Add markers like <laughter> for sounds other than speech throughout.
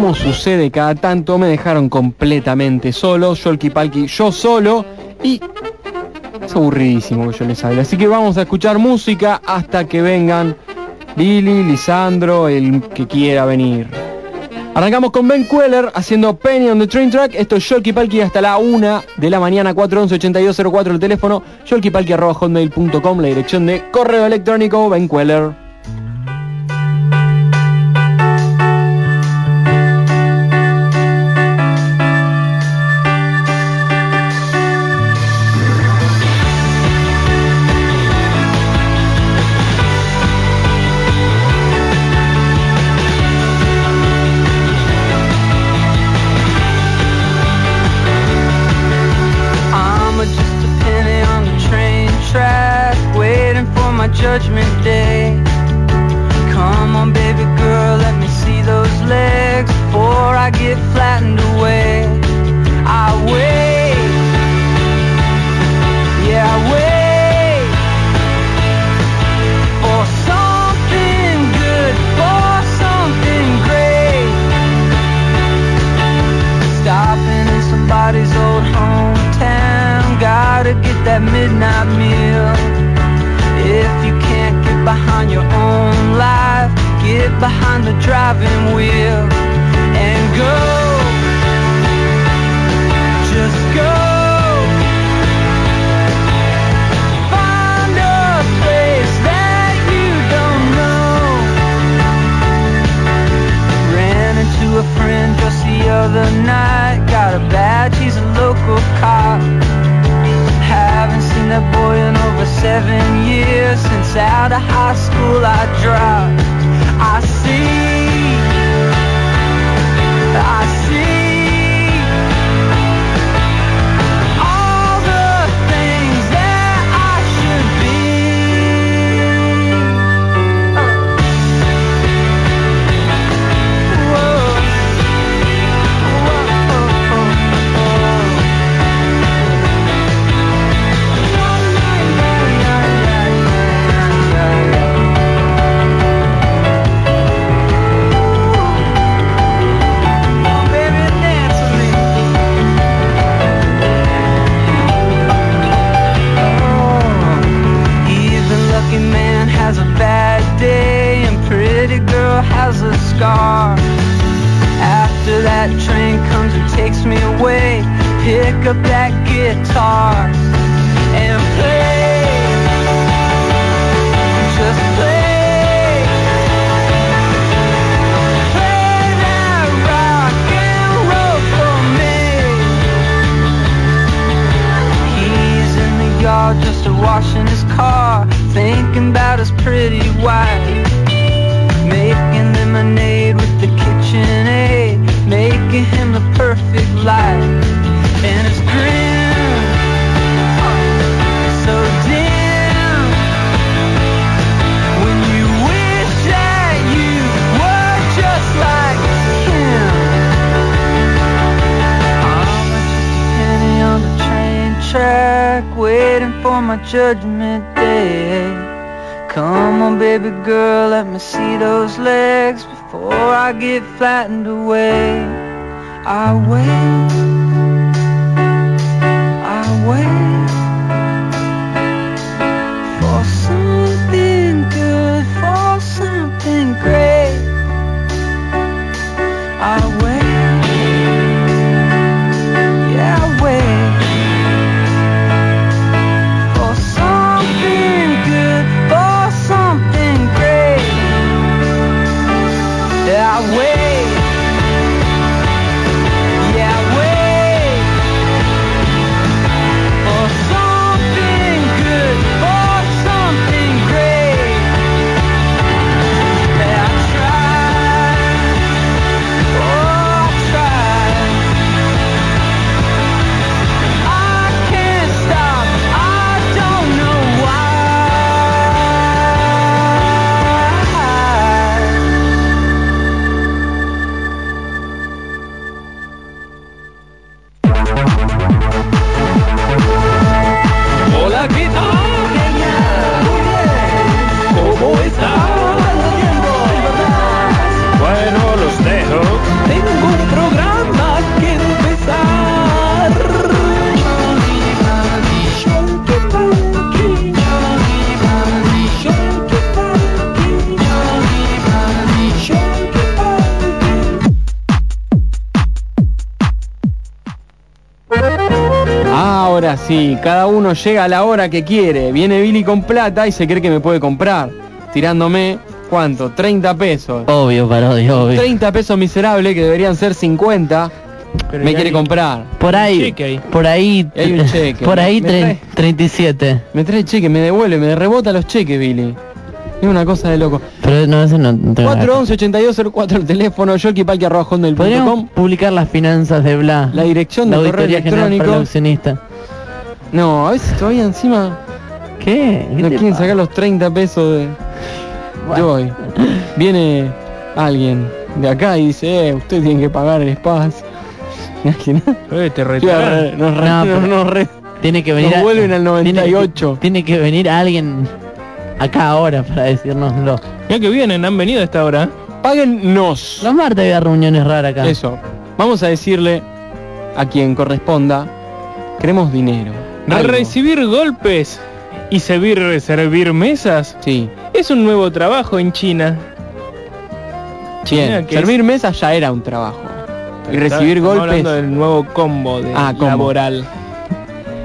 Como sucede cada tanto, me dejaron completamente solo, Yolki Palki, yo solo, y es aburridísimo que yo les hable. Así que vamos a escuchar música hasta que vengan Billy, Lisandro, el que quiera venir. Arrancamos con Ben Queller haciendo Penny on the Train Track. Esto es Yolki Palki hasta la 1 de la mañana, 411-8204 el teléfono, yolkipalki.com, la dirección de correo electrónico, Ben Queller. That midnight meal. If you can't get behind your own life, get behind the driving wheel and go. Just go. Find a place that you don't know. Ran into a friend just the other night. Got a badge, he's a local cop seen that boy in over seven years Since out of high school I dropped. I see. I see scar. After that train comes and takes me away, pick up that guitar and play. Just play. In just a washing his car, thinking about his pretty wife. Lemonade with the kitchen aid, making him the perfect life. And it's grim, so dim. When you wish that you were just like him. I'm just a penny on the train track, waiting for my judgment baby girl, let me see those legs before I get flattened away. I wait, Ahora sí, cada uno llega a la hora que quiere. Viene Billy con plata y se cree que me puede comprar. Tirándome, ¿cuánto? 30 pesos. Obvio, parodio, obvio. 30 pesos miserables que deberían ser 50. Pero Me quiere hay- comprar. Por ahí, cheque ahí. por ahí, hay un cheque. por ahí ¿Me trae? 37. Me trae cheque, me devuelve, me rebota los cheques, Billy. Es una cosa de loco. Pero no, eso no, no tengo nada. 411-8204 el teléfono, Podríamos yolkipalki.com. publicar las finanzas de Bla. La dirección la de correo electrónico. No, a veces todavía encima ¿Qué? ¿Qué no quieren pasa? sacar los 30 pesos de... Bueno. Yo voy. Viene alguien de acá y dice, eh, usted tiene que pagar el espacio. <laughs> Eh, te re- nos, re- No, nos- pero- nos re- Tiene que venir Nos a- vuelven al tiene- 98. Tiene, que venir alguien acá ahora para decírnoslo. Mira que vienen, han venido a esta hora. Páguennos. Los martes había reuniones raras acá. Eso. Vamos a decirle a quien corresponda, queremos dinero. Algo. Recibir golpes y servir, servir mesas Sí. es un nuevo trabajo en China. Bien. Que Servir mesas ya era un trabajo. Y recibir Estamos golpes. hablando del nuevo combo de Ah, combo.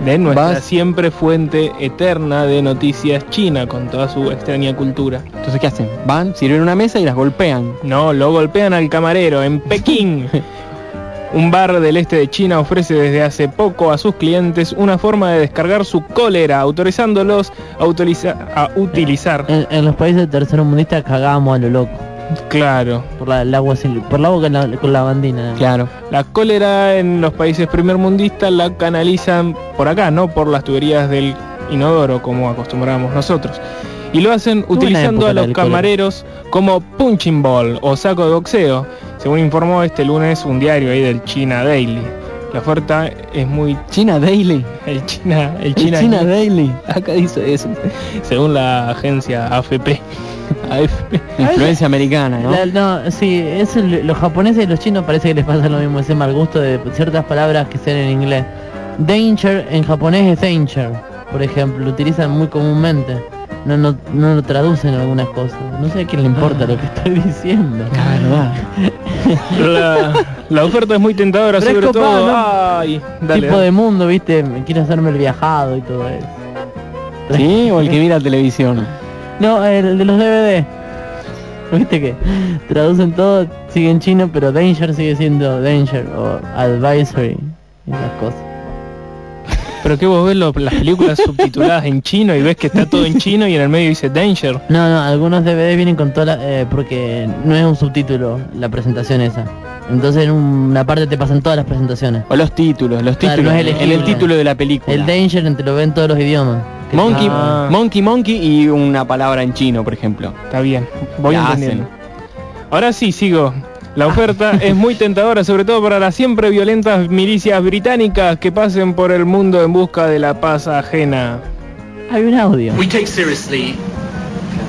De nuestra Vas- siempre fuente eterna de noticias china con toda su extraña cultura. Entonces, ¿qué hacen? Van, sirven una mesa y las golpean. No, lo golpean al camarero en <laughs> Pekín. Un bar del este de China ofrece desde hace poco a sus clientes una forma de descargar su cólera, autorizándolos a, a utilizar. En, en los países tercermundistas cagábamos a lo loco. Claro, Por la, el agua sin- por la agua con la, con la bandina. Claro. la cólera en los países primermundistas la canalizan por acá, no por las tuberías del inodoro como acostumbramos nosotros. Y lo hacen utilizando a los camareros como punching ball o saco de boxeo, según informó este lunes un diario ahí del China Daily. La oferta es muy China Daily. el China, el El China, China, Daily. acá dice eso, según la agencia AFP. AFP. Influencia americana, ¿no? La- no, sí, eso, los japoneses y los chinos parece que les pasa lo mismo, ese mal gusto de ciertas palabras que sean en inglés. Danger en japonés es danger, por ejemplo, lo utilizan muy comúnmente. No, no, no lo traducen algunas cosas. No sé a quién le importa lo que estoy diciendo. La. La, la oferta es muy tentadora, Pero sobre copado, todo. ¿no? Ay, dale, tipo dale. de mundo, viste, me quiero hacerme el viajado y todo eso. ¿Sí? O el que mira televisión. No, el de los DVD. Viste que traducen todo, sigue en chino, pero danger sigue siendo danger o advisory y esas cosas. Pero que vos ves lo- las películas <laughs> subtituladas en chino y ves que está todo en chino y en el medio dice Danger. No, no, algunos DVD vienen con toda la, eh, porque no es un subtítulo la presentación esa. Entonces en una parte te pasan todas las presentaciones. O los títulos, los Claro, títulos. no es en el título de la película. El danger te lo ven todos los idiomas. Monkey, Ah. monkey, monkey y una palabra en chino, por ejemplo. Está bien, voy Ya entendiendo. Ahora sí, sigo. La <laughs> oferta es muy tentadora, sobre todo para las siempre violentas milicias británicas que pasen por el mundo en busca de la paz ajena. Hay un audio. We take seriously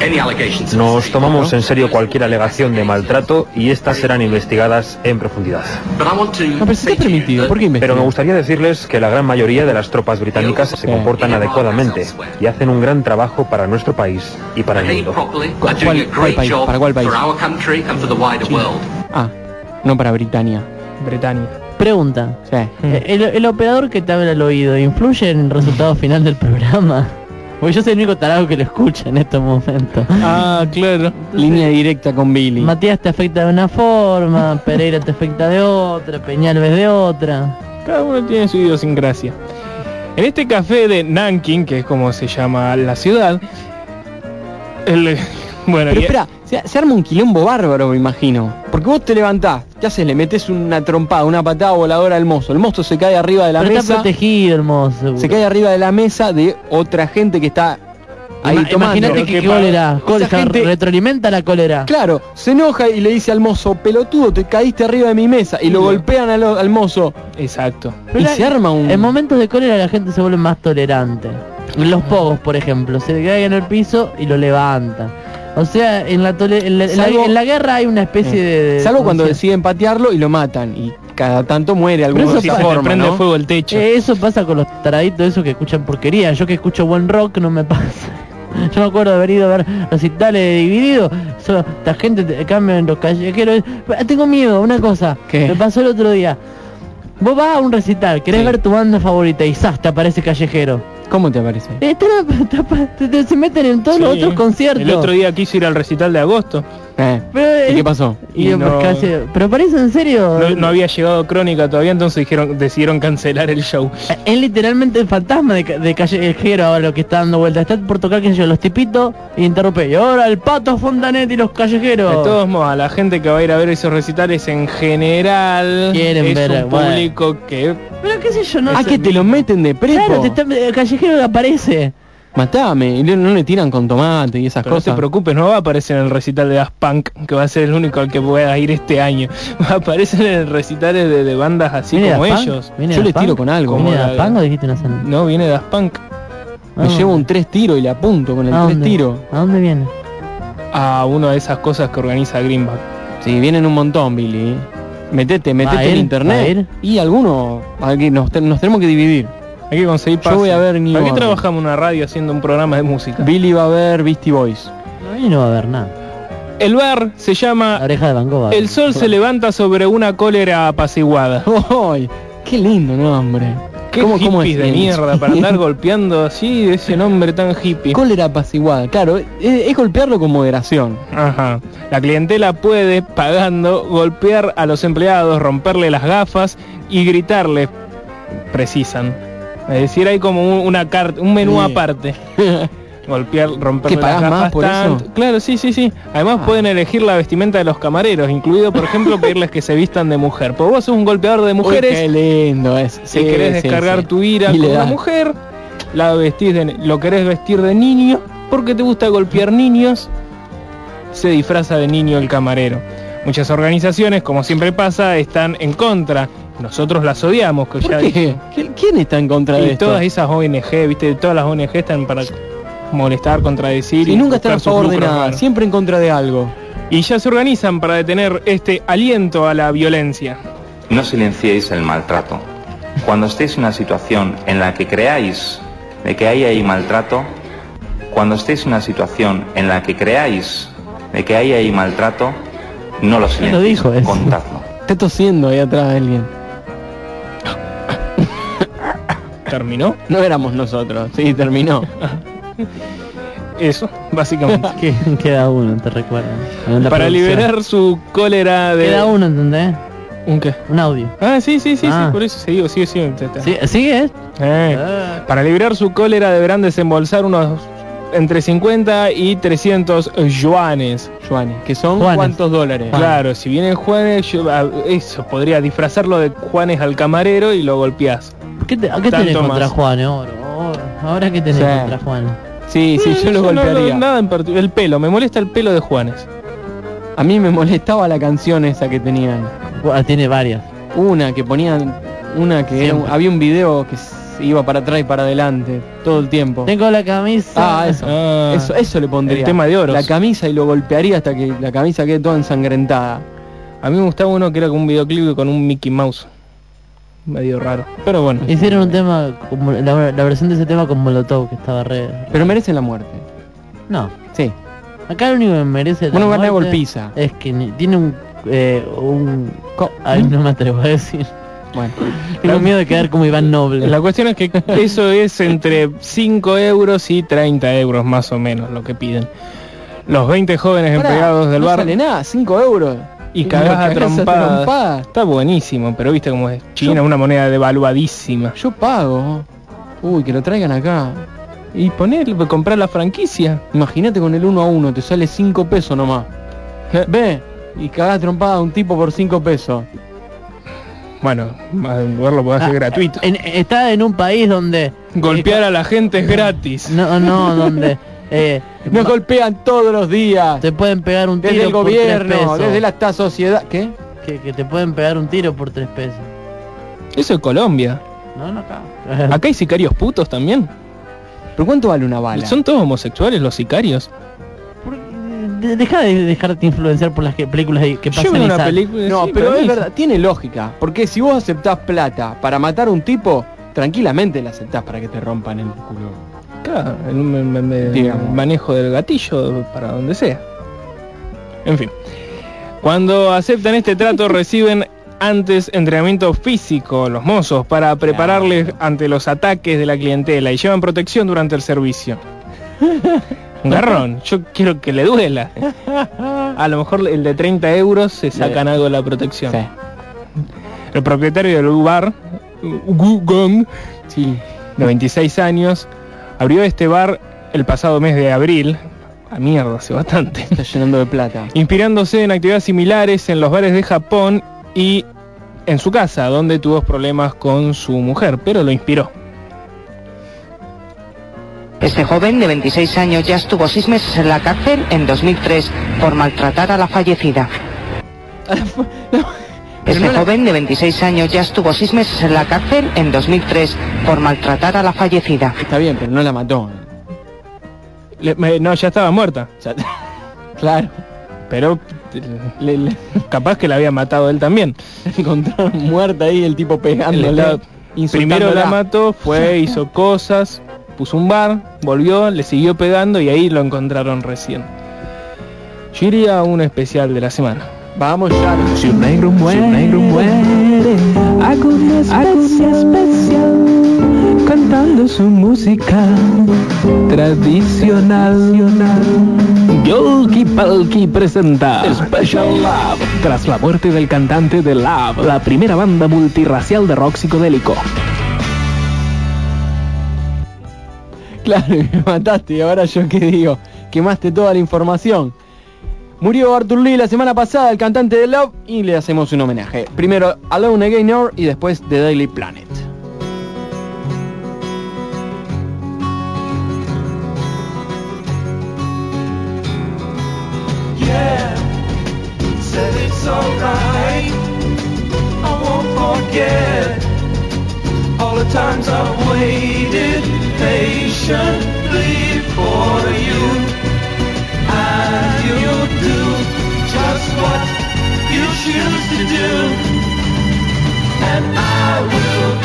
any allegations. of Nos tomamos en serio cualquier alegación de maltrato y estas serán investigadas en profundidad. No, pero me gustaría decirles que la gran mayoría de las tropas británicas se comportan adecuadamente y hacen un gran trabajo para nuestro país y para el mundo. Ah, no para Britania. Bretaña. Pregunta. Sí. Eh, El, el operador que te habla al oído, ¿influye en el resultado <laughs> final del programa? Porque yo soy el único tarado que lo escucha en estos momentos. Ah, claro. Línea directa con Billy. Matías te afecta de una forma, <laughs> Pereira te afecta de otra, Peñalves de otra. Cada uno tiene su idiosincrasia. En este café de Nanking, que es como se llama la ciudad, el, <laughs> bueno, Pero y- espera, se, se arma un quilombo bárbaro, me imagino. Porque vos te levantás, ¿qué haces? Le metes una trompada, una patada voladora al mozo. El mozo se cae arriba de la Pero está mesa. protegido el mozo. Se cae arriba de la mesa de otra gente que está ahí Ima- tomando. Imagínate que qué cólera, Esa cólera, gente- retroalimenta la cólera. Claro, se enoja y le dice al mozo, pelotudo, te caíste arriba de mi mesa. Y lo Sí. golpean al, al mozo. exacto. Y se arma un... En momentos de cólera la gente se vuelve más tolerante. Los pogos, por ejemplo, se caen en el piso y lo levantan. O sea, en la, tole- en la, en la- Salvo- en la guerra hay una especie de... de- Salvo cuando ¿cómo se deciden patearlo y lo matan. Y cada tanto muere alguno eso de esa forma, prende ¿no? fuego el techo. Eh, eso pasa con los taraditos esos que escuchan porquería. Yo que escucho buen rock no me pasa. <laughs> Yo me acuerdo de haber ido a ver recitales de dividido. Eso, esta gente te cambian los callejeros. Tengo miedo, una cosa. ¿Qué? Me pasó el otro día. Vos vas a un recital, querés Sí. ver tu banda favorita y ¡zas! te aparece callejero. ¿Cómo te parece? Eh, <laughs> te la- se meten en todos los otros conciertos. El otro día quise ir al recital de agosto. Eh, Pero, ¿Y eh, qué pasó? y Y yo, no- casi- pero parece en serio. No, no había llegado crónica todavía, entonces dijeron, decidieron cancelar el show. Es literalmente el fantasma de, ca- de callejero ahora lo que está dando vuelta. Está por tocar, sé yo, los tipitos y interrumpe. Y ahora el pato Fontanetti y los callejeros. De todos modos, a la gente que va a ir a ver esos recitales en general Quieren es ver, un bueno. público que Pero qué sé yo, no Ah, que te lo meten de prepo. Claro, te está- el callejero aparece. Matame. Y le- no le tiran con tomate y esas pero no te cosas. preocupes, no va a aparecer en el recital de Daft Punk, que va a ser el único al que pueda ir este año. <laughs> Va a aparecer en el recital de, de bandas así ¿Viene como ellos. ¿Viene Yo les tiro con algo. ¿Viene Daft Punk o dijiste una sana? No, viene Daft Punk Me llevo un tres tiros y le apunto con el ¿A tres dónde? tiros. ¿A dónde viene? a una de esas cosas que organiza Greenback. Sí, vienen un montón, Billy. Metete, metete ¿Va a en ir? ¿Va a internet. ir? Y alguno, aquí nos tenemos que dividir. Hay que conseguir Yo voy a ver New ¿Para qué trabajamos en una radio haciendo un programa de música? Billy va a ver Beastie Boys. Ahí no va a haber nada. El bar se llama La oreja de Van Gogh. El sol se levanta sobre una cólera apaciguada. <laughs> ¡Ay! ¡Qué lindo nombre! Qué ¿Cómo- cómo hippies es de mierda para <laughs> andar golpeando así ese nombre tan hippie. Cólera apaciguada, claro, es, es golpearlo con moderación. Ajá. La clientela puede, pagando, golpear a los empleados, romperle las gafas y gritarle. Precisan. Es decir, hay como un- una carta, un menú Sí. aparte. <laughs> Golpear, romperle ¿Que las más por tanto. eso? Claro, sí, sí, sí. Además Ah. pueden elegir la vestimenta de los camareros, incluido, por ejemplo, <laughs> pedirles que se vistan de mujer. Pues vos sos un golpeador de mujeres. Uy, qué lindo es. Si querés descargar tu ira Y con una mujer, la vestís de, lo querés vestir de niño, porque te gusta golpear niños, se disfraza de niño el camarero. Muchas organizaciones, como siempre pasa, están en contra. Nosotros las odiamos, que ¿Por ya ¿Quién está en contra de Y esto? todas esas ONG, viste, todas las ONG están para molestar, contradecir Y nunca están a favor de nada, siempre en contra de algo. Y ya se organizan para detener este aliento a la violencia. No silenciéis el maltrato. Cuando estéis en una situación en la que creáis de que ahí hay maltrato, cuando estéis en una situación en la que creáis de que ahí hay maltrato, no lo silenciéis, dijo eso? contadlo. Está tosiendo ahí atrás de alguien. ¿Terminó? No éramos nosotros, sí, terminó. <laughs> Eso, básicamente. <laughs> Que- Queda uno, te recuerdo. Para producción. liberar su cólera de... Queda uno, ¿entendés? ¿Un qué? Un audio. Ah, sí, sí, sí, Ah. sí, por eso sigo, sigo. te- te- ¿Sí, ¿Sigue? Eh, Ah. Para liberar su cólera deberán desembolsar unos entre 50 y 300 yuanes. Juanes, que son Juanes. cuántos dólares. Claro, si vienen Juanes, yo- ah, eso, podría disfrazarlo de Juanes al camarero y lo golpeás. ¿Qué, te, ¿qué Tanto tenés contra más. Juan, eh, oro? oro? Ahora qué tenés Sí. contra Juan. Sí, sí, yo lo no, no, golpearía. nada en parti- el pelo, me molesta el pelo de Juanes. A mí me molestaba la canción esa que tenían. Tiene varias. Una que ponían, una que era había un video que iba para atrás y para adelante todo el tiempo. Tengo la camisa. Ah, eso. Ah, Eso, eso le pondría. el tema de oros. La camisa y lo golpearía hasta que la camisa quede toda ensangrentada. A mí me gustaba uno que era como un videoclip con un Mickey Mouse. Medio raro. Pero bueno. Hicieron un tema, como la, la versión de ese tema con Molotov, que estaba re... Pero merecen la muerte. No. Sí. Acá lo único que merece la Bueno, muerte golpiza. es que ni- tiene un... Eh, un... Co- Ay, no me atrevo a decir. Bueno. <laughs> Tengo miedo de quedar como Iván Noble. La cuestión es que eso es entre 5 euros y 30 euros más o menos lo que piden. Los 20 jóvenes Pará, empleados del no bar sale nada, 5 euros. Y lo cagás a trompadas. trompada. Está buenísimo, pero viste cómo es China, Yo- una moneda devaluadísima. Yo pago. Uy, que lo traigan acá. Y poner, comprar la franquicia. Imagínate con el 1 a 1, te sale 5 pesos nomás. Ve, y cagás trompada a un tipo por 5 pesos. Bueno, a verlo puede hacer Ah, gratuito. en- está en un país donde... Golpear a la gente es gratis. No, no, donde... <laughs> Eh, Nos golpean todos los días. te pueden pegar un tiro Desde el por tres gobierno, pesos. desde la esta sociedad. ¿Qué? que, que te pueden pegar un tiro por tres pesos. Eso es Colombia. No, no acá. <laughs> Acá hay sicarios putos también. ¿Pero cuánto vale una bala? ¿Son todos homosexuales los sicarios? Deja de dejarte influenciar por las que, películas que que pasan Yo veo y una película... No, sí, pero es verdad, tiene lógica. Porque si vos aceptás plata para matar a un tipo, tranquilamente la aceptás para que te rompan el culo. Claro, Digamos. manejo del gatillo para donde sea. En fin. Cuando aceptan este trato <laughs> reciben antes entrenamiento físico los mozos para prepararles ante los ataques de la clientela y llevan protección durante el servicio. Un garrón, yo quiero que le duela. A lo mejor el de 30 euros se sacan algo de la protección. Sí. El propietario del bar, Gu Gong, Sí. de 26 años, abrió este bar el pasado mes de abril. A mierda, hace bastante. Está llenando de plata. Inspirándose en actividades similares en los bares de Japón y en su casa, donde tuvo problemas con su mujer, pero lo inspiró. Este joven de 26 años ya estuvo seis meses en la cárcel en 2003 por maltratar a la fallecida. <laughs> Este joven de 26 años ya estuvo seis meses en la cárcel en 2003 por maltratar a la fallecida. Está bien, pero no la mató. Le- me- no, ya estaba muerta, Ya- <laughs> claro. pero Le, le capaz que la había matado él también. <laughs> encontraron muerta ahí el tipo estaba- Primero la mató, fue, hizo cosas, puso un bar, volvió, le siguió pegando y ahí lo encontraron recién. Yo iría a un especial de la semana. Vamos ya. Si un negro muere, si un negro muere, hago una especial, cantando su música tradicional. Yolki Palki presenta Special Love. Tras la muerte del cantante de Love, la primera banda multirracial de rock psicodélico. Claro, <laughs> me mataste y ahora yo qué digo. Quemaste toda la información. Murió Arthur Lee la semana pasada, el cantante de Love, y le hacemos un homenaje. Primero Alone Again Or y después The Daily Planet. Times waited for you. What you choose to do. And I will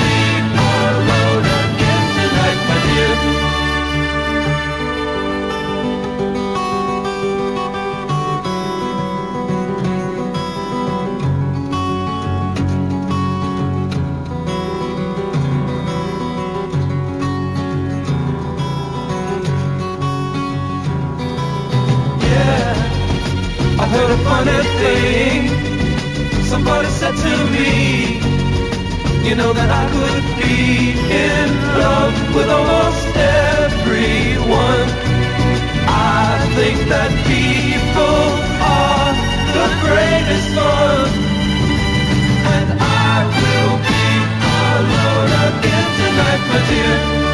funny thing. Somebody said to me, you know that I could be in love with almost everyone. I think that people are the greatest fun. And I will be alone again tonight, my dear.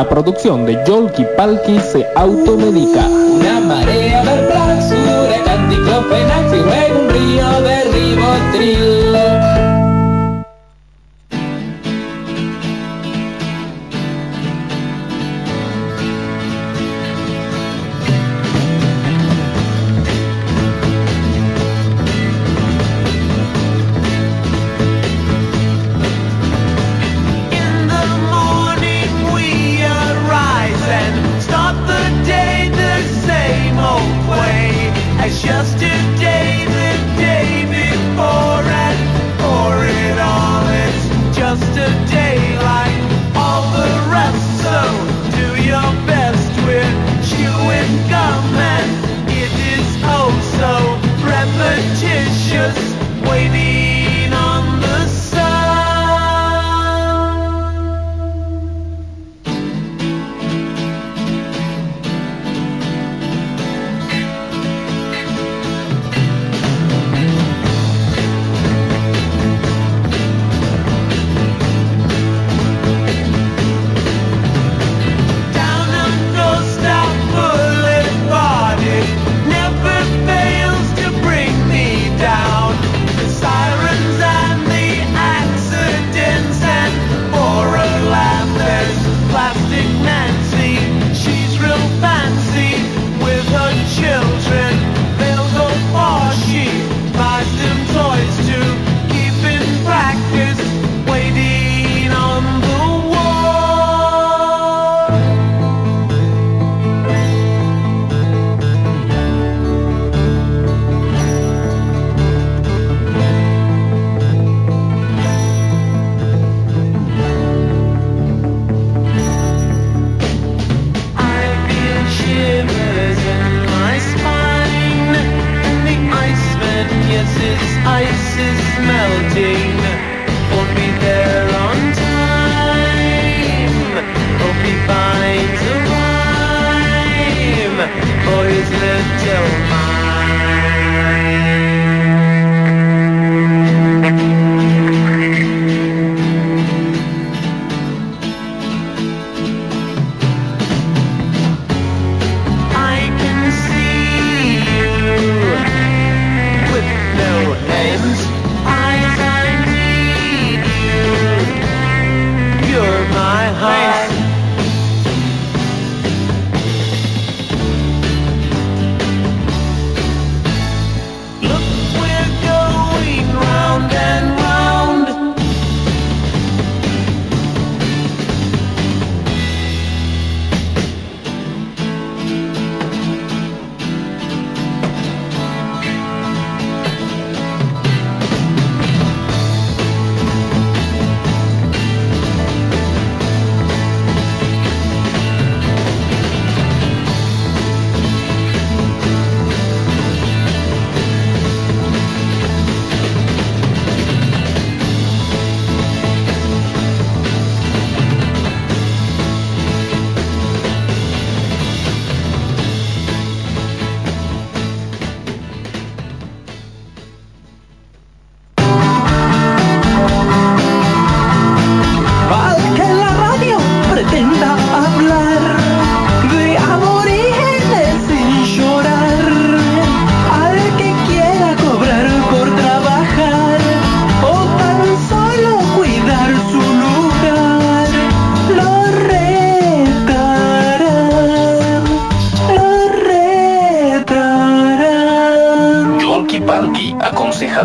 La producción de Yolki Palki se automedica. Una marea de y luego un río de ribotril.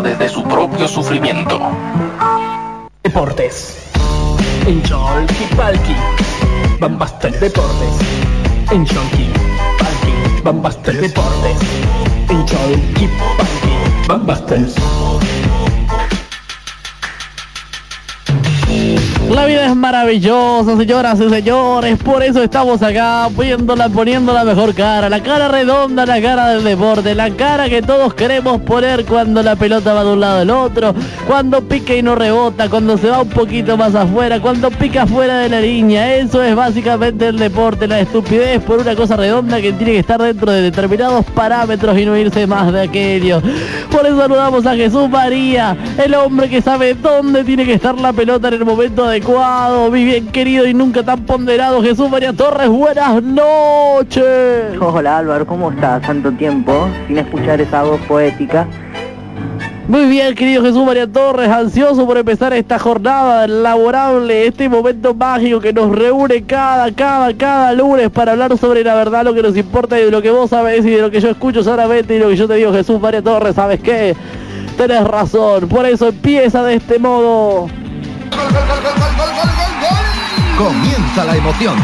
Desde su propio sufrimiento. Deportes. En Yolki Palki. Bambastel Deportes. En Yolki Palki. Bambastel Deportes. En Yolki Palki. Bambastel. La vida es maravillosa, señoras y señores. Por eso estamos acá viéndola, poniendo la mejor cara. La cara redonda, la cara del deporte. La cara que todos queremos poner cuando la pelota va de un lado al otro. Cuando pica y no rebota. Cuando se va un poquito más afuera. Cuando pica fuera de la línea. Eso es básicamente el deporte. La estupidez por una cosa redonda que tiene que estar dentro de determinados parámetros y no irse más de aquello. Por eso saludamos a Jesús María. El hombre que sabe dónde tiene que estar la pelota en el momento de adecuado, mi bien querido y nunca tan ponderado Jesús María Torres, buenas noches. Hola Álvaro, ¿cómo estás? Tanto tiempo sin escuchar esa voz poética. Muy bien, querido Jesús María Torres, ansioso por empezar esta jornada laborable, este momento mágico que nos reúne cada, cada, cada lunes para hablar sobre la verdad, lo que nos importa y de lo que vos sabés y de lo que yo escucho solamente y lo que yo te digo, Jesús María Torres, ¿sabes qué? Tenés razón, por eso empieza de este modo. Comienza la emoción.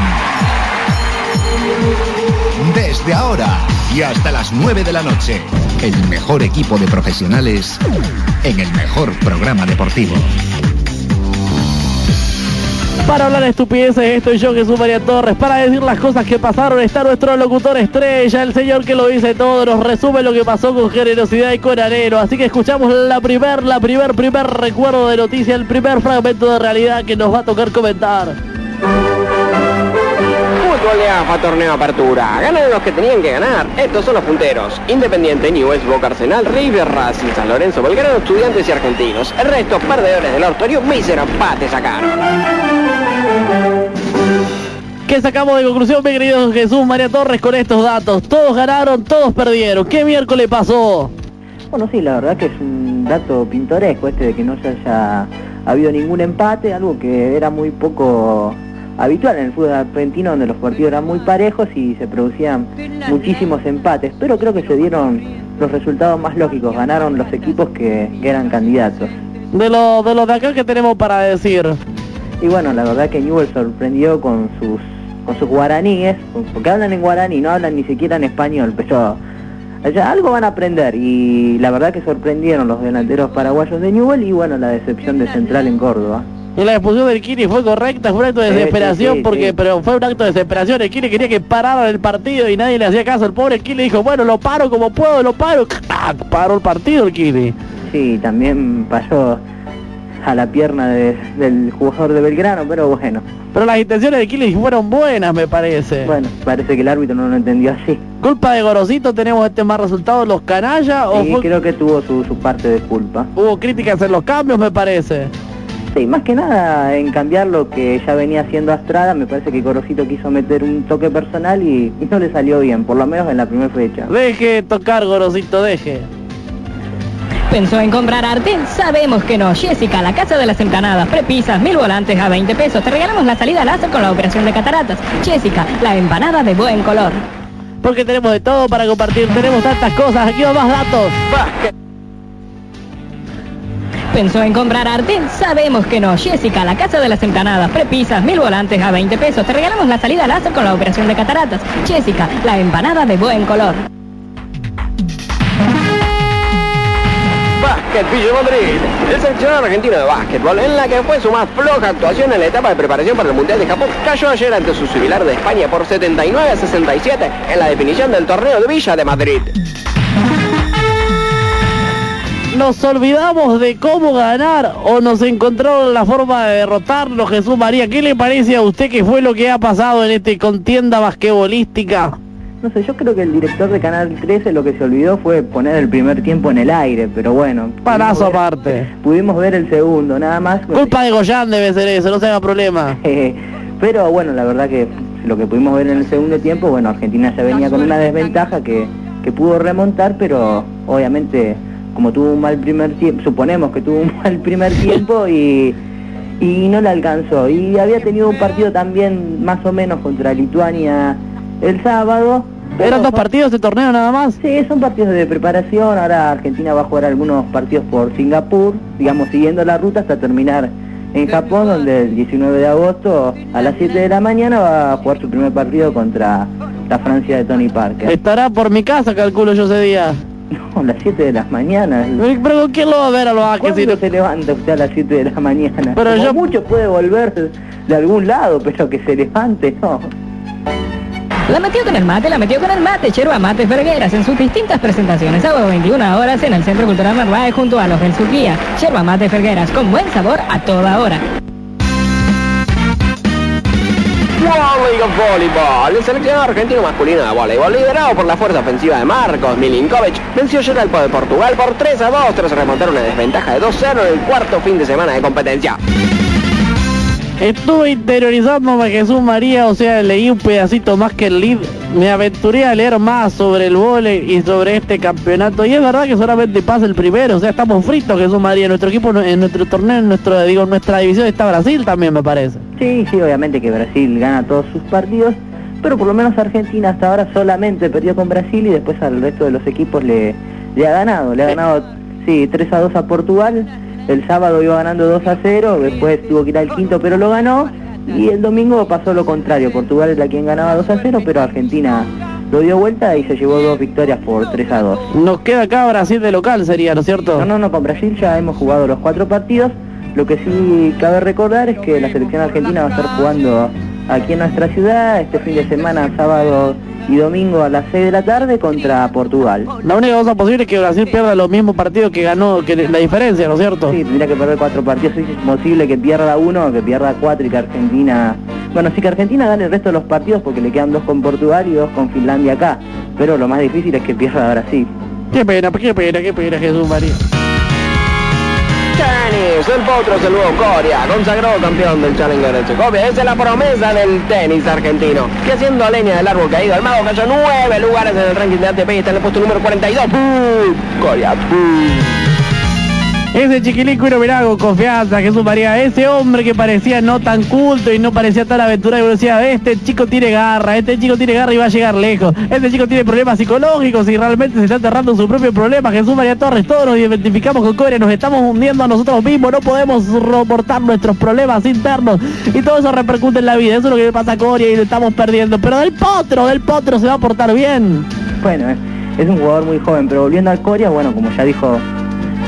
Desde ahora y hasta las 9 de la noche, el mejor equipo de profesionales en el mejor programa deportivo. Para hablar de estupideces, estoy yo, Jesús María Torres. Para decir las cosas que pasaron está nuestro locutor estrella, el señor que lo dice todo, nos resume lo que pasó con generosidad y con anhelo. Así que escuchamos la primer, la primer, primer recuerdo de noticia, el primer fragmento de realidad que nos va a tocar comentar. Fútbol de AFA Torneo Apertura. Ganan los que tenían que ganar. Estos son los punteros. Independiente, Newell's, Boca Arsenal, River, Racing, San Lorenzo, Belgrano, Estudiantes y Argentinos. El resto, perdedores del Ortorio, mísero empate sacaron. ¿Qué sacamos de conclusión, mi querido Jesús María Torres, con estos datos? Todos ganaron, todos perdieron. ¿Qué miércoles pasó? Bueno, sí, la verdad que es un dato pintoresco este de que no se haya habido ningún empate, algo que era muy poco habitual en el fútbol argentino donde los partidos eran muy parejos y se producían muchísimos empates, pero creo que se dieron los resultados más lógicos, ganaron los equipos que, que eran candidatos. De lo, de lo de acá que tenemos para decir. Y bueno, la verdad que Newell sorprendió con sus con sus guaraníes, porque hablan en guaraní, no hablan ni siquiera en español, <laughs> pero allá algo van a aprender y la verdad que sorprendieron los delanteros paraguayos de Newell y bueno, la decepción de Central en Córdoba. Y la expulsión del Kini fue correcta, fue un acto de Sí, desesperación, sí, sí, porque sí. pero fue un acto de desesperación. El Kini quería que pararan el partido y nadie le hacía caso. El pobre Kini dijo, bueno, lo paro como puedo, lo paro. Paró el partido el Kini. Sí, también pasó a la pierna de- del jugador de Belgrano, pero bueno. Pero las intenciones de Kini fueron buenas, me parece. Bueno, parece que el árbitro no lo entendió así. ¿Culpa de Gorosito tenemos este más resultado los canallas o Y fue- creo que tuvo su, su parte de culpa. hubo críticas en los cambios, me parece? Sí, más que nada en cambiar lo que ya venía haciendo Astrada, me parece que Gorosito quiso meter un toque personal y, y no le salió bien, por lo menos en la primera fecha. Deje tocar, Gorosito, deje. ¿Pensó en comprar arte? Sabemos que no. Jessica, la casa de las empanadas, prepisas, mil volantes a 20 pesos. Te regalamos la salida láser con la operación de cataratas. Jessica, la empanada de buen color. Porque tenemos de todo para compartir, tenemos tantas cosas, aquí va más datos. ¿Pensó en comprar arte? Sabemos que no. Jessica, la casa de las empanadas, prepisas, mil volantes a 20 pesos. Te regalamos la salida láser con la operación de cataratas. Jessica, la empanada de buen color. Básquet Villa Madrid, el seleccionado argentino de básquetbol, en la que fue su más floja actuación en la etapa de preparación para el Mundial de Japón, cayó ayer ante su similar de España por 79 a 67 en la definición del torneo de Villa de Madrid. Nos olvidamos de cómo ganar o nos encontraron la forma de derrotarnos, Jesús María. ¿Qué le parece a usted que fue lo que ha pasado en esta contienda basquetbolística? No sé, yo creo que el director de Canal 13 lo que se olvidó fue poner el primer tiempo en el aire, pero bueno. Parazo pudimos ver- aparte. Pudimos ver el segundo, nada más. Culpa de Goyán debe ser eso, no se haga problema. <laughs> Pero bueno, la verdad que lo que pudimos ver en el segundo tiempo, bueno, Argentina ya venía con una desventaja que, que pudo remontar, pero obviamente como tuvo un mal primer tiempo, suponemos que tuvo un <laughs> mal primer tiempo y, y no le alcanzó. Y había tenido un partido también más o menos contra Lituania el sábado. ¿Eran dos partidos de torneo nada más? Sí, son partidos de preparación. Ahora Argentina va a jugar algunos partidos por Singapur, digamos, siguiendo la ruta hasta terminar en Japón, donde el 19 de agosto a las 7 de la mañana va a jugar su primer partido contra la Francia de Tony Parker. Estará por mi casa, calculo yo ese día. No, a las 7 de la mañana. Pero ¿con quién lo va a ver a los? ¿Cuándo se levanta usted a las 7 de la mañana? Pero Como yo- mucho puede volver de algún lado, pero que se levante, no. La metió con el mate, la metió con el mate, Cherba Mate Fergueras en sus distintas presentaciones, sábado 21 horas en el Centro Cultural Narváez junto a los del Surquía. Cherba Mate Fergueras, con buen sabor a toda hora. Volleyball, el seleccionado argentino masculino de voleibol, liderado por la fuerza ofensiva de Marcos Milinkovic, venció ayer al de Portugal por 3 a 2 tras remontar una desventaja de 2-0 en el cuarto fin de semana de competencia. Estuve interiorizándome Jesús María, o sea, leí un pedacito más que el lead. Me aventuré a leer más sobre el vóley y sobre este campeonato. Y es verdad que solamente pasa el primero, o sea, estamos fritos Jesús María. Nuestro equipo, en nuestro torneo, en nuestro, digo, en nuestra división está Brasil también, me parece. Sí, sí, obviamente que Brasil gana todos sus partidos, pero por lo menos Argentina hasta ahora solamente perdió con Brasil y después al resto de los equipos le, le ha ganado. Le ha ganado, sí, 3 a 2 a Portugal, el sábado iba ganando 2 a 0, después tuvo que ir al quinto pero lo ganó, y el domingo pasó lo contrario, Portugal es la quien ganaba 2 a 0, pero Argentina lo dio vuelta y se llevó dos victorias por 3 a 2. Nos queda acá Brasil de local, sería, ¿no es cierto? No, no, no, con Brasil ya hemos jugado los cuatro partidos. Lo que sí cabe recordar es que la selección argentina va a estar jugando aquí en nuestra ciudad este fin de semana, sábado y domingo a las 6 de la tarde contra Portugal. La única cosa posible es que Brasil pierda los mismos partidos que ganó, que la diferencia, ¿no es cierto? Sí, tendría que perder cuatro partidos. Es posible que pierda uno, que pierda cuatro y que Argentina... Bueno, sí que Argentina gane el resto de los partidos porque le quedan dos con Portugal y dos con Finlandia acá. Pero lo más difícil es que pierda Brasil. Qué pena, qué pena, qué pena Jesús María. Tenis, el potro es el nuevo Coria, consagró campeón del Challenger de Checovia. Esa es la promesa del tenis argentino, que haciendo leña del árbol caído, el mago cayó nueve lugares en el ranking de ATP y está en el puesto número 42. ¡Pum! Coria, ¡pum! Ese mirá con confianza, Jesús María, ese hombre que parecía no tan culto y no parecía tan aventurado y decía, este chico tiene garra, este chico tiene garra y va a llegar lejos, este chico tiene problemas psicológicos y realmente se está enterrando su propio problema, Jesús María Torres, todos nos identificamos con Corea, nos estamos hundiendo a nosotros mismos, no podemos soportar nuestros problemas internos y todo eso repercute en la vida, eso es lo que le pasa a Corea y lo estamos perdiendo, pero del potro, del potro se va a portar bien. Bueno, es un jugador muy joven, pero volviendo al Corea, bueno, como ya dijo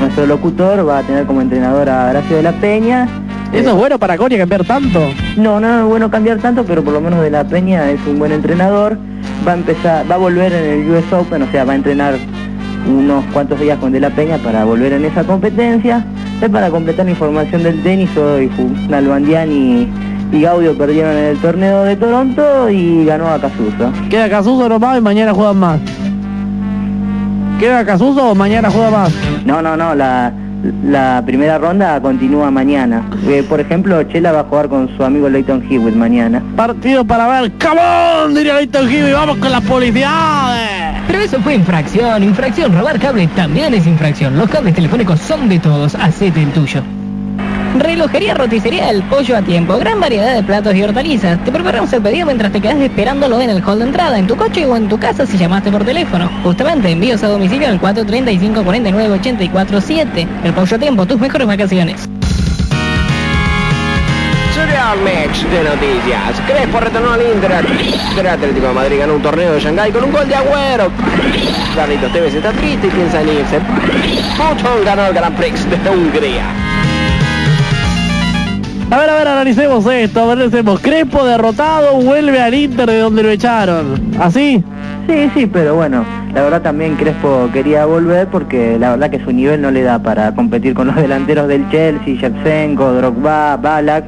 nuestro locutor, va a tener como entrenador a Horacio de la Peña. ¿Eso es bueno para Corea cambiar tanto? No, no es bueno cambiar tanto, pero por lo menos de la Peña es un buen entrenador. Va a empezar, va a volver en el US Open, o sea, va a entrenar unos cuantos días con De la Peña para volver en esa competencia. Es para completar la información del tenis, hoy Nalbandiani y Gaudio perdieron en el torneo de Toronto y ganó a Casuso. Queda Casuso nomás y mañana juegan más. ¿Queda Casuso o mañana juega más? No, no, no, la, la primera ronda continúa mañana. Eh, por ejemplo, Chela va a jugar con su amigo Leighton Hewitt mañana. Partido para ver, ¡Camón! Diría Leighton Hewitt, vamos con las publicidades. Pero eso fue infracción, infracción. Robar cable también es infracción. Los cables telefónicos son de todos. Hacete el tuyo. Relojería Roticería El Pollo a Tiempo. Gran variedad de platos y hortalizas. Te preparamos el pedido mientras te quedas esperándolo en el hall de entrada, en tu coche o en tu casa si llamaste por teléfono. Justamente, envíos a domicilio al 435 49 84 7. El Pollo a Tiempo, tus mejores vacaciones. Mix de noticias. Crespo retornó al Inter. El Atlético de Madrid ganó un torneo de Shanghái con un gol de Agüero. Carlitos Tevez está triste y piensa en irse. Ganó el Grand Prix de Hungría. A ver, a ver, analicemos esto, analicemos. Crespo derrotado, vuelve al Inter de donde lo echaron. ¿Así? Sí, sí, pero bueno, la verdad también Crespo quería volver porque la verdad que su nivel no le da para competir con los <laughs> delanteros del Chelsea, Shevchenko, Drogba, Balak.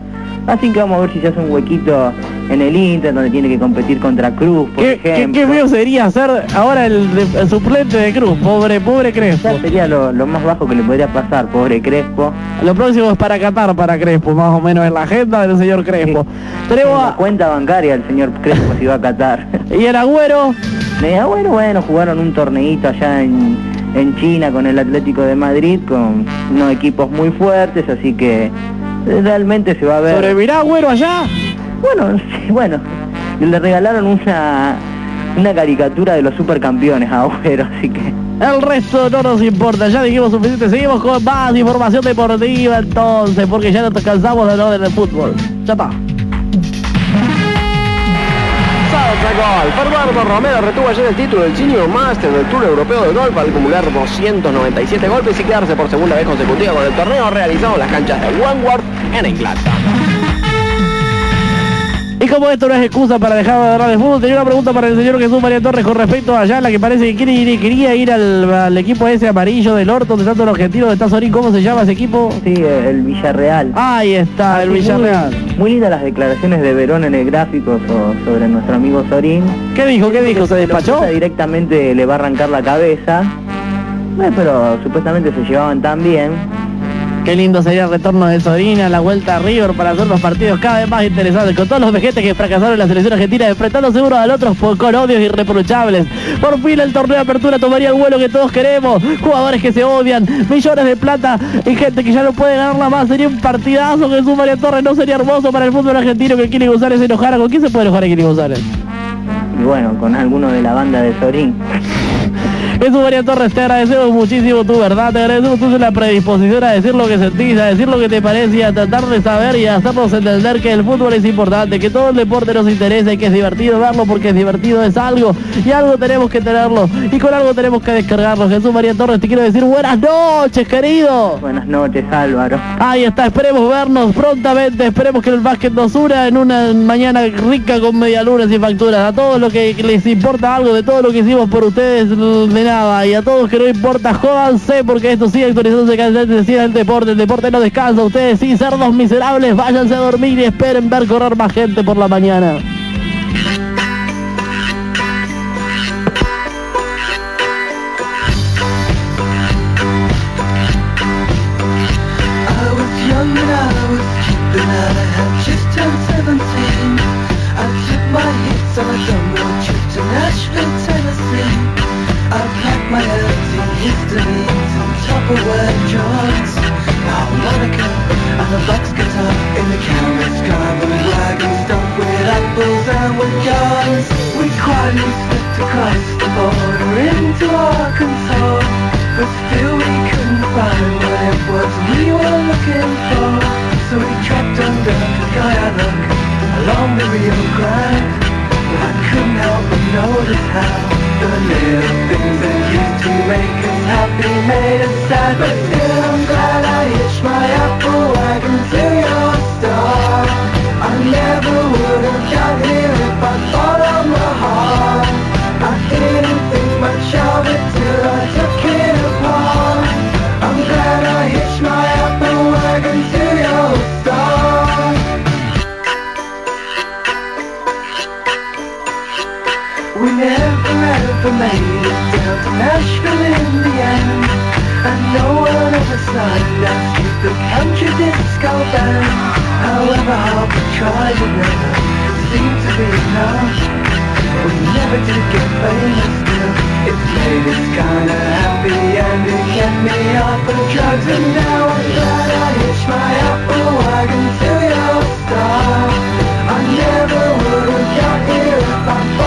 Así que vamos a ver si se hace un huequito en el Inter donde tiene que competir contra Cruz, por ¿Qué, ejemplo. qué feo sería ser ahora el, el suplente de Cruz? Pobre, pobre Crespo. Ya sería lo, lo más bajo que le podría pasar, pobre Crespo. Lo próximo es para Qatar para Crespo, más o menos en la agenda del señor Crespo. Tenemos a- cuenta bancaria el señor Crespo si va a Qatar. <laughs> y el Agüero. Eh, bueno, bueno, jugaron un torneito allá en, en China con el Atlético de Madrid, con unos equipos muy fuertes, así que realmente se va a ver. ¿Sobrevivirá Agüero allá? Bueno, sí, bueno, le regalaron una, una caricatura de los supercampeones a Agüero, así que... El resto no nos importa, ya dijimos suficiente, seguimos con más información deportiva entonces, porque ya nos cansamos de hablar del fútbol. Ya está. Fernando Romero retuvo ayer el título del Senior Master del Tour Europeo de Golf al acumular 297 golpes y quedarse por segunda vez consecutiva con el torneo realizado en las canchas de Wanworth en Inglaterra. Y como esto no es excusa para dejar de hablar de fútbol, tenía una pregunta para el señor Jesús María Torres con respecto a Ayala, que parece que quiere ir- quería ir al, al equipo ese amarillo del orto, donde están los argentinos, de Tazorín, ¿cómo se llama ese equipo? Sí, el Villarreal. Ahí está, el Sí, Villarreal. Muy, muy lindas las declaraciones de Verón en el gráfico so- sobre nuestro amigo Sorín. ¿Qué dijo? ¿Qué dijo? ¿Se despachó? Directamente le va a arrancar la cabeza. Eh, pero supuestamente se llevaban tan bien Qué lindo sería el retorno de Sorina, la vuelta a River para hacer los partidos cada vez más interesantes, con todos los vejetes que fracasaron en la selección argentina, enfrentándose uno al otro con odios irreprochables. Por fin el torneo de apertura tomaría el vuelo que todos queremos, jugadores que se odian, millones de plata y gente que ya no puede ganarla más. Sería un partidazo Jesús María Torres, no sería hermoso para el fútbol argentino que Kili González se enojara. ¿Con quién se puede enojar a Kili González? Y bueno, con alguno de la banda de Sorín. Jesús María Torres, te agradecemos muchísimo tu verdad, te agradecemos tu la predisposición a decir lo que sentís, a decir lo que te parece y a tratar de saber y a hacernos entender que el fútbol es importante, que todo el deporte nos interesa y que es divertido verlo porque es divertido, es algo y algo tenemos que tenerlo y con algo tenemos que descargarlo. Jesús María Torres, te quiero decir buenas noches, querido. Buenas noches, Álvaro. Ahí está, esperemos vernos prontamente, esperemos que el básquet nos una en una mañana rica con medialunas y facturas. A todos los que les importa algo de todo lo que hicimos por ustedes, de Y a todos que no importa, jódanse porque esto sigue actualizándose cada vez el deporte. El deporte no descansa. Ustedes sí, cerdos miserables, váyanse a dormir y esperen ver correr más gente por la mañana. And a box guitar in the countless covered wagon stuffed with apples and with guns We quietly slipped across the border into Arkansas But still we couldn't find what it was we were looking for. So we tracked under the Guyana along the Rio Grande. But I couldn't help but notice how The little things that used to make us happy made us sad But still I'm glad I hitched my apple wagon to your star I never would have got here if I followed my heart I didn't think much of it till I took it down to Nashville in the end And no one ever signed us with the country disco band. However hard we tried it never seemed to be enough. We never did get famous still. It made us kinda happy and it kept me off of drugs. And now I'm glad I hitched my apple wagon to your star. I never would have got here if I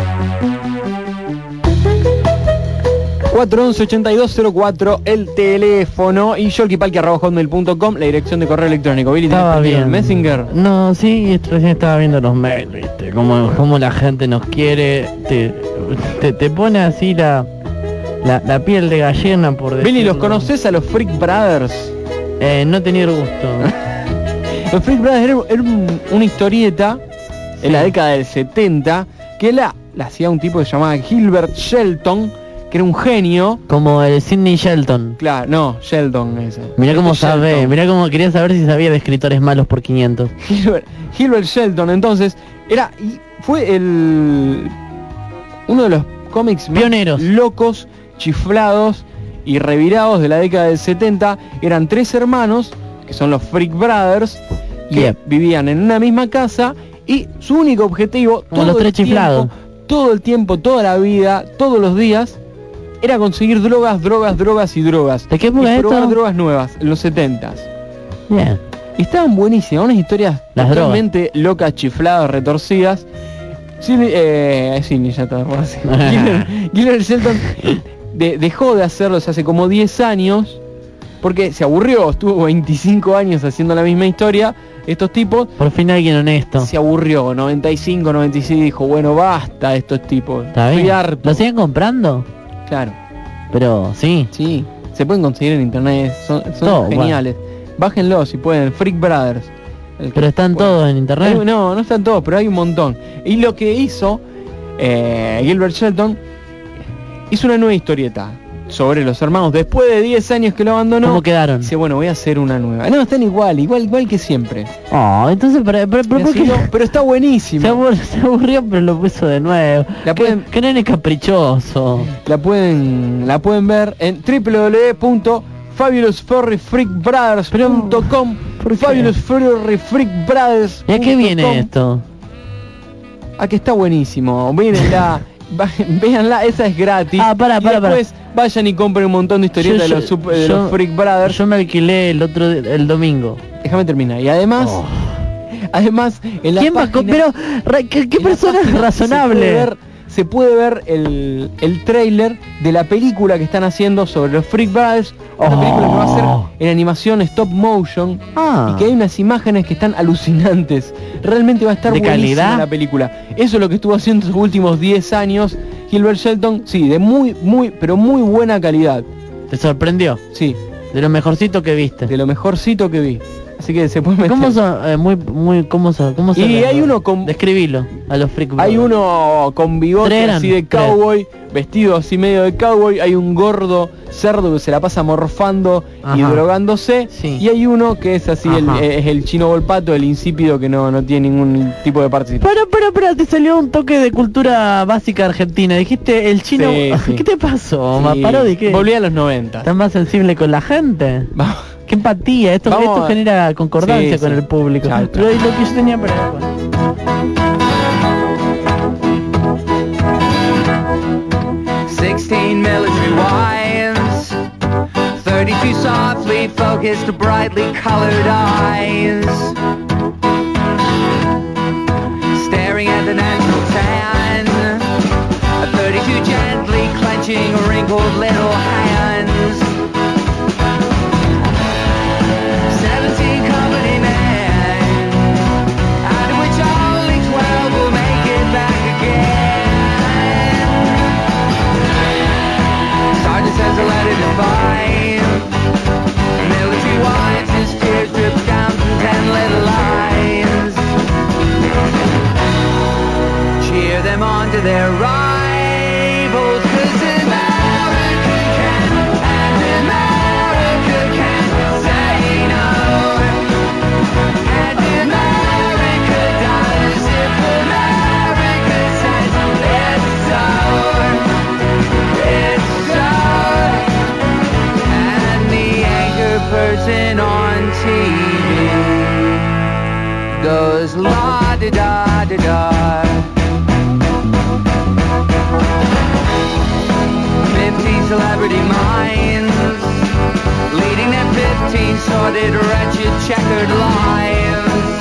411-8204, el teléfono y yolkipalki.com, la dirección de correo electrónico. Billy, ¿tenés Estaba bien. Messenger? No, sí, recién estaba viendo los mails, viste, cómo, cómo la gente nos quiere, te, te, te pone así la, la, la piel de gallina por decirlo. Billy, ¿los conoces a los Freak Brothers? Eh, no tenido el gusto. <laughs> Los Freak Brothers era, era un- una historieta en la década del 70 que la, la hacía un tipo que se llamaba Gilbert Shelton, que era un genio. Como el Sidney Shelton. Claro, no, Sheldon ese. Mirá cómo sabe, Shelton. mirá cómo quería saber si sabía de escritores malos por 500. Gilbert, Gilbert Shelton, entonces, era y fue el uno de los cómics Pioneros. locos, chiflados y revirados de la década del 70. Eran tres hermanos, que son los Freak Brothers, que Yep. vivían en una misma casa y su único objetivo, Como todo los el tres chiflados. tiempo, todo el tiempo, toda la vida, todos los días, era conseguir drogas, drogas, drogas y drogas. ¿De qué época es probar esto? drogas nuevas, en los 70 Bien. y estaban buenísimas, unas historias Las totalmente locas, chifladas, retorcidas. Sí, eh, ya bueno, sí. <laughs> Gilbert, Shelton de- dejó de hacerlos hace como 10 años porque se aburrió, estuvo 25 años haciendo la misma historia. Estos tipos Por fin alguien honesto. se aburrió, 95, 96 dijo, bueno, basta de estos tipos. ¿Está bien? ¿Lo siguen comprando? Claro, Pero sí. sí, se pueden conseguir en internet, son, son Todo, bueno. geniales. Bájenlo si pueden, Freak Brothers. Pero están todos en internet. Hay- no, no están todos, pero hay un montón. Y lo que hizo eh, Gilbert Shelton hizo una nueva historieta sobre los hermanos. Después de 10 años que lo abandonó, ¿Cómo quedaron? dice, bueno, voy a hacer una nueva. No, están igual, igual, igual que siempre. Oh, entonces, pero, pero, pero Y ¿por así qué? no, pero está buenísimo. Se, abur- se aburrió, pero lo puso de nuevo. La ¿Qué, pueden- qué nene caprichoso. La pueden, la pueden ver en www.fabulousfurryfreakbrothers.com. Fabulousfurryfreakbrothers ¿Y a qué viene esto? A que está buenísimo. Mírenla. va- <laughs> <laughs> Véanla, esa es gratis. Ah, pará, Y pará, pará. después vayan y compren un montón de historietas Yo- de, los, super- de yo- los Freak Brothers. Yo me alquilé el otro el domingo. Déjame terminar. Y además, Oh. además, en la ¿Quién va a página- Pero, ra- ¿qué, qué persona razonable? Se puede ver, el, el trailer de la película que están haciendo sobre los Freak Brothers. Una Oh. película que va a ser en animación stop motion. Ah. Y que hay unas imágenes que están alucinantes. Realmente va a estar ¿De buenísima calidad? la película. Eso es lo que estuvo haciendo en sus últimos 10 años. Gilbert Shelton, sí, de muy, muy, pero muy buena calidad. ¿Te sorprendió? Sí, De lo mejorcito que viste. de lo mejorcito que vi. Así que se puede meter. ¿Cómo son? eh, muy, muy, ¿cómo son? ¿Cómo son Y los- hay uno con- Describilo a los freak Hay brothers. uno con bigote así de tres. cowboy, vestido así medio de cowboy, hay un gordo cerdo que se la pasa morfando y drogándose, Sí. y hay uno que es así, el, es el chino volpato, el insípido que no, no tiene ningún tipo de participación. Pero, pero, pero, te salió un toque de cultura básica argentina. Dijiste el chino. Sí, <laughs> sí. ¿Qué te pasó, Maparodi? ¿Qué? Volví a los 90. ¿Estás más sensible con la gente? Vamos. Qué empatía. Esto, Vamos esto genera concordancia Sí, con sí. el público. Chao, chao. Lo, lo que yo tenía para. 16 military wives, 32 softly focused, brightly colored eyes, staring at the natural tan, 32 gently clenching wrinkled little hands. them on to their rivals. Cause America can, and America can say no. And America does if America says it's so. It's so. And the anchor person on TV goes la da da da da. celebrity minds Leading their 15 sordid, wretched, checkered lives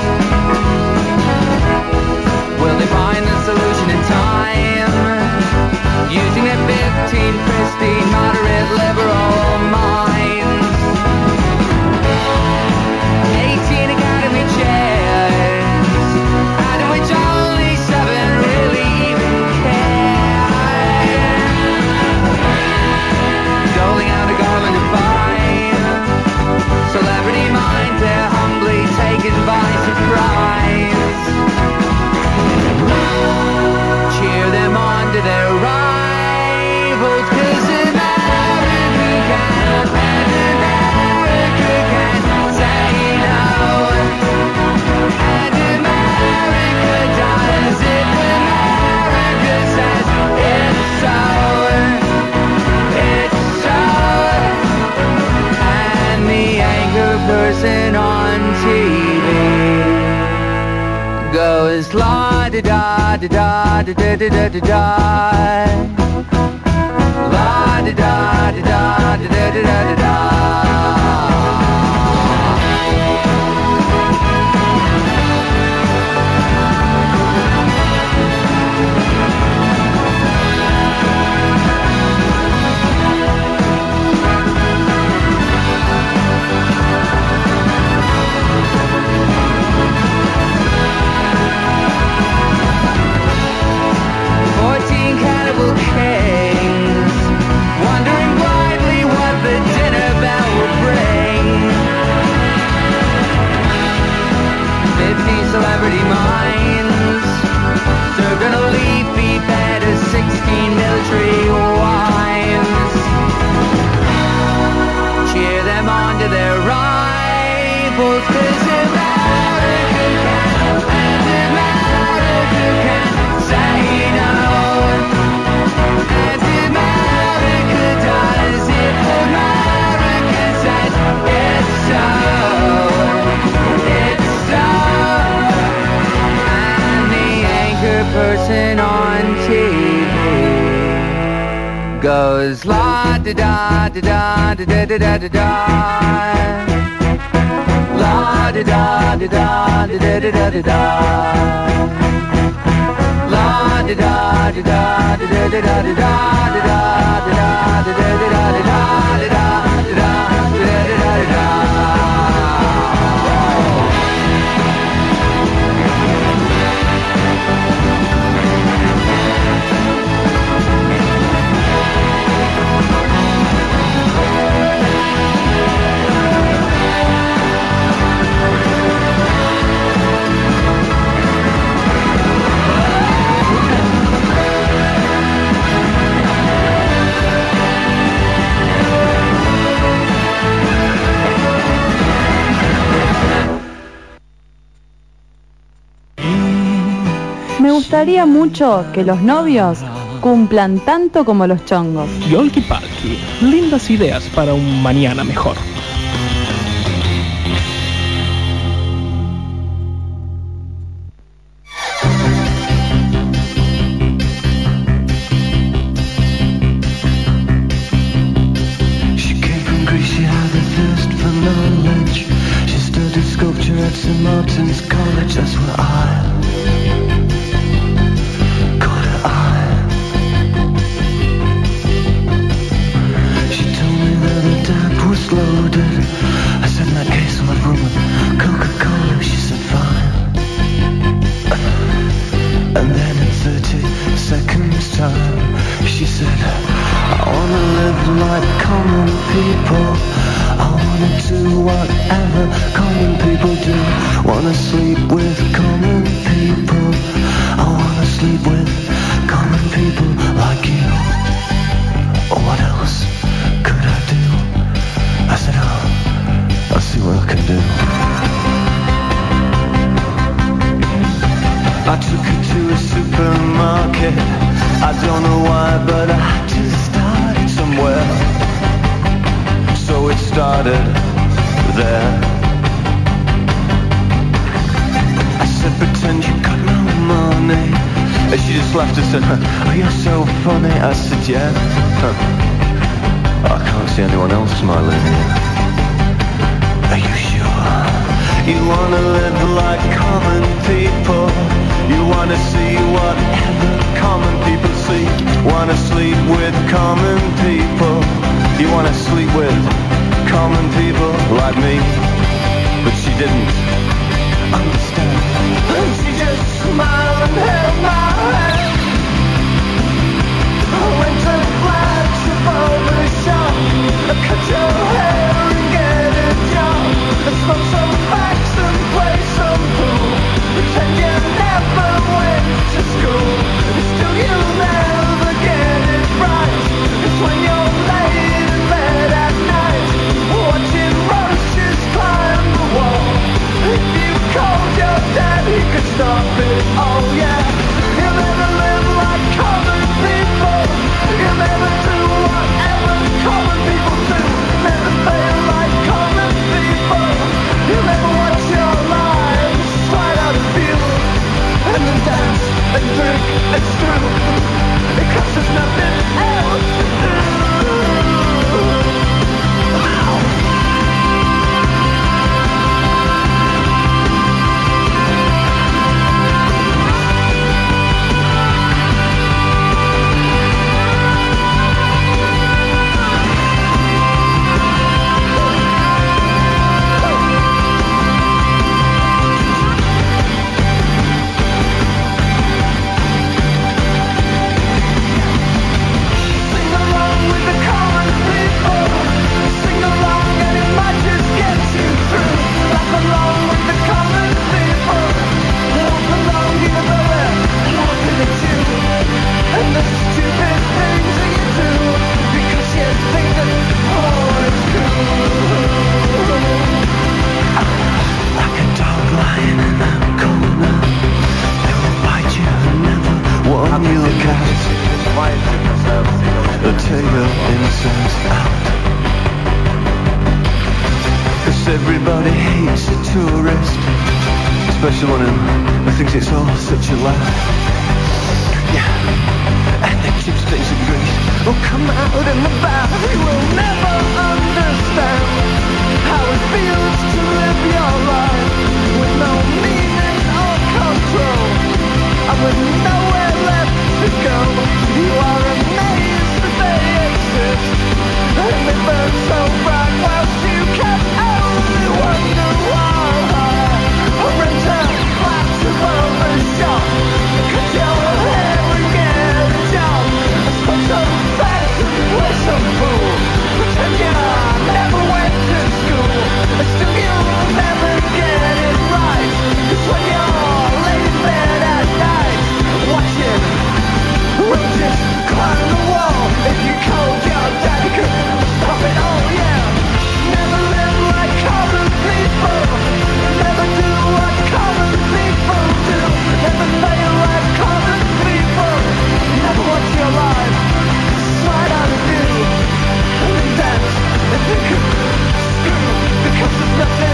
Will they find the solution in time? Using their 15 pristine, moderate, liberal minds la di da di da di da di da di da la di da di da di da di da di da gustaría mucho que los novios cumplan tanto como los chongos. Yolki Palki, lindas ideas para un mañana mejor. Wanna see whatever common people see. Wanna sleep with common people. You wanna sleep with common people like me. But she didn't understand. She just smiled and held my hand. Went to flash above the shop. Cut your hair and get a job. Smoke some facts and play some pool. Pretend stop it. Oh yeah. Dance and drink and screw. Because there's nothing else especially one who thinks it's all such a lie. Yeah, and the gypsies and Greece will come out in the bath. You will never understand how it feels to live your life with no meaning or control, and with nowhere left to go. You are because there's nothing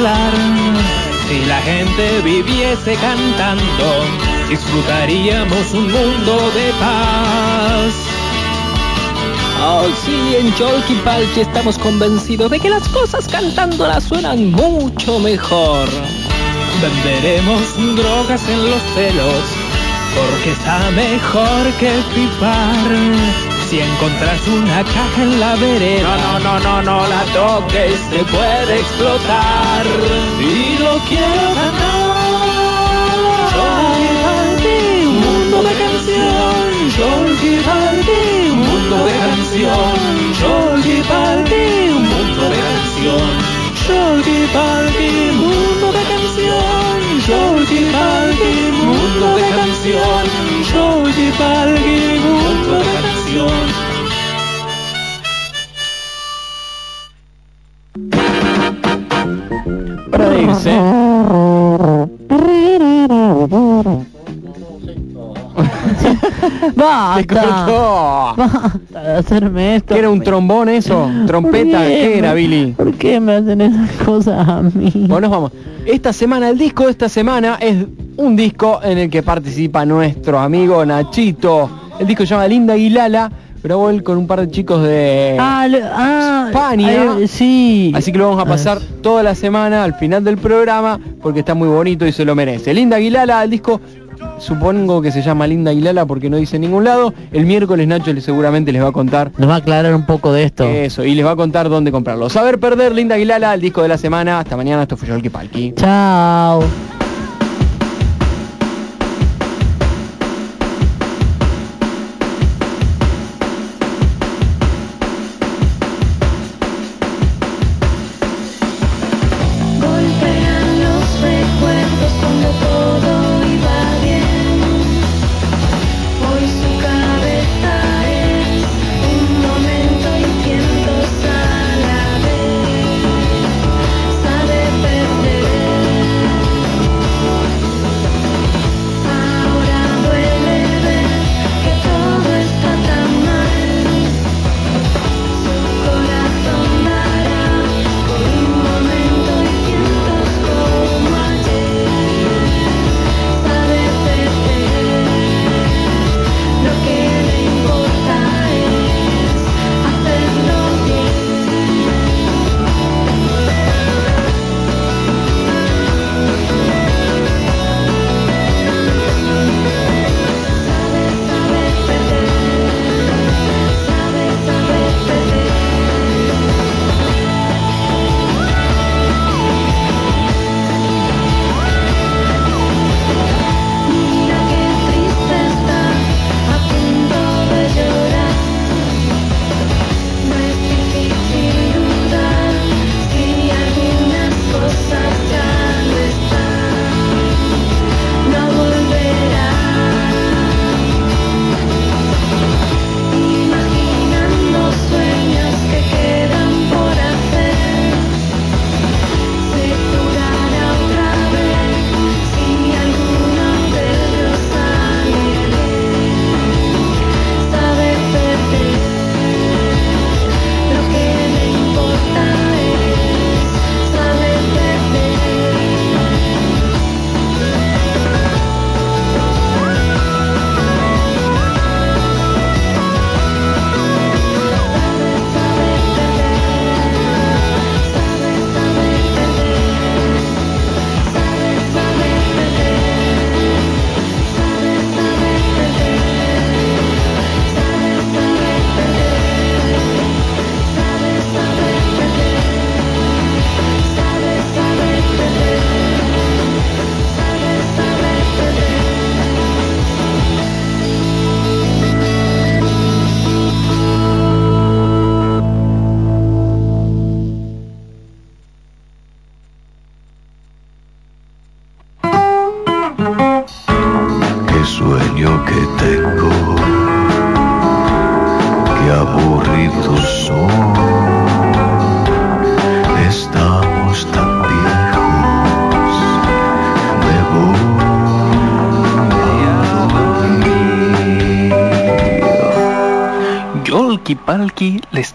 hablar. Si la gente viviese cantando, disfrutaríamos un mundo de paz. Oh, sí, en Yolki Palki estamos convencidos de que las cosas cantándolas suenan mucho mejor. Venderemos drogas en los celos porque está mejor que pipar. Si encontras una caja en la vereda, no, no, no, no, no la toques, te puede explotar. Y lo quiero ganar. Yolki un mundo de canción. Yolki un mundo de canción. Yolki un mundo de canción. Yolki mundo de canción. Yolki mundo de canción. Yolki mundo de canción. Para irse. ¡Basta! <laughs> Te cortó. Basta de hacerme esto. ¿Qué era un trombón eso? ¿Trompeta? ¿Por ¿Qué era, Billy? ¿Por qué me hacen esas cosas a mí? Bueno, nos vamos. Esta semana, el disco de esta semana es un disco en el que participa nuestro amigo Nachito. El disco se llama Linda Aguilala. Grabó él con un par de chicos de Ah, ah, España. ay, sí. Así que lo vamos a pasar toda la semana al final del programa porque está muy bonito y se lo merece. Linda Aguilala, el disco supongo que se llama Linda Aguilala porque no dice en ningún lado. El miércoles Nacho le- seguramente les va a contar Nos va a aclarar un poco de esto. eso y les va a contar dónde comprarlo. Saber perder Linda Aguilala, el disco de la semana. Hasta mañana, esto fue Yolki Palki. Chao.